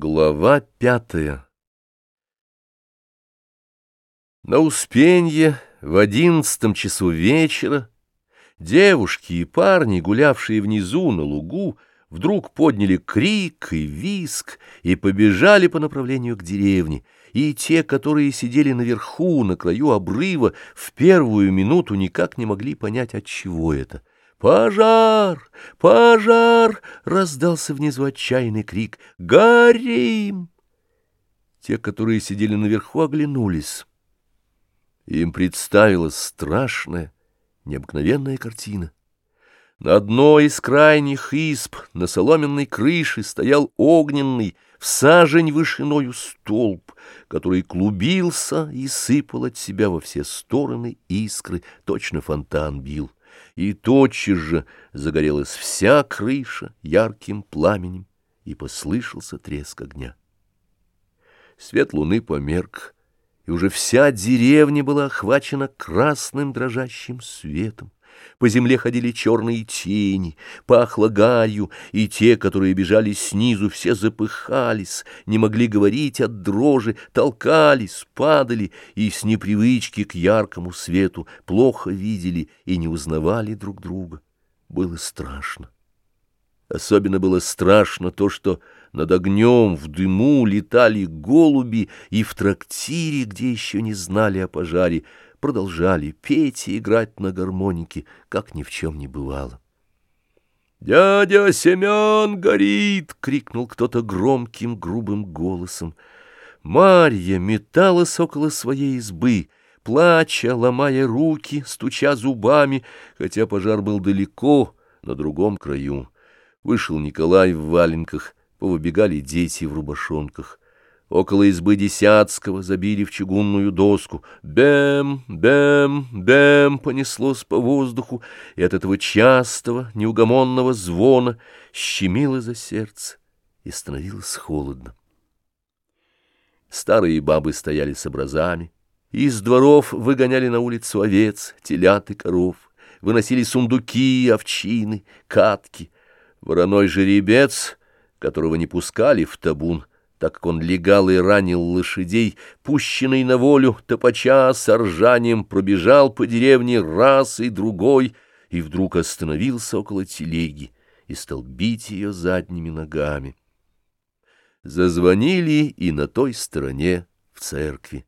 Глава пятая. На Успенье в одиннадцатом часу вечера девушки и парни, гулявшие внизу на лугу, вдруг подняли крик и виск и побежали по направлению к деревне, и те, которые сидели наверху, на краю обрыва, в первую минуту никак не могли понять, от чего это — «Пожар! Пожар!» — раздался внизу отчаянный крик. «Горим!» Те, которые сидели наверху, оглянулись. Им представилась страшная, необыкновенная картина. На одной из крайних исп на соломенной крыше стоял огненный, в сажень вышиною столб, который клубился и сыпал от себя во все стороны искры, точно фонтан бил и тотчас же загорелась вся крыша ярким пламенем, и послышался треск огня. Свет луны померк, и уже вся деревня была охвачена красным дрожащим светом. По земле ходили черные тени, пахло гарью, и те, которые бежали снизу, все запыхались, не могли говорить от дрожи, толкались, падали и с непривычки к яркому свету плохо видели и не узнавали друг друга. Было страшно. Особенно было страшно то, что над огнем в дыму летали голуби, и в трактире, где еще не знали о пожаре, продолжали петь и играть на гармонике, как ни в чем не бывало. «Дядя Семен горит!» — крикнул кто-то громким грубым голосом. Марья металась около своей избы, плача, ломая руки, стуча зубами, хотя пожар был далеко, на другом краю. Вышел Николай в валенках, повыбегали дети в рубашонках. Около избы Десятского забили в чугунную доску. Бэм, бэм, бэм понеслось по воздуху, и от этого частого, неугомонного звона щемило за сердце, и становилось холодно. Старые бабы стояли с образами, из дворов выгоняли на улицу овец, телят и коров, выносили сундуки, овчины, катки. Вороной жеребец, которого не пускали в табун, — так как он легал и ранил лошадей, пущенный на волю, топача с ржанием пробежал по деревне раз и другой, и вдруг остановился около телеги и стал бить ее задними ногами. Зазвонили и на той стороне в церкви.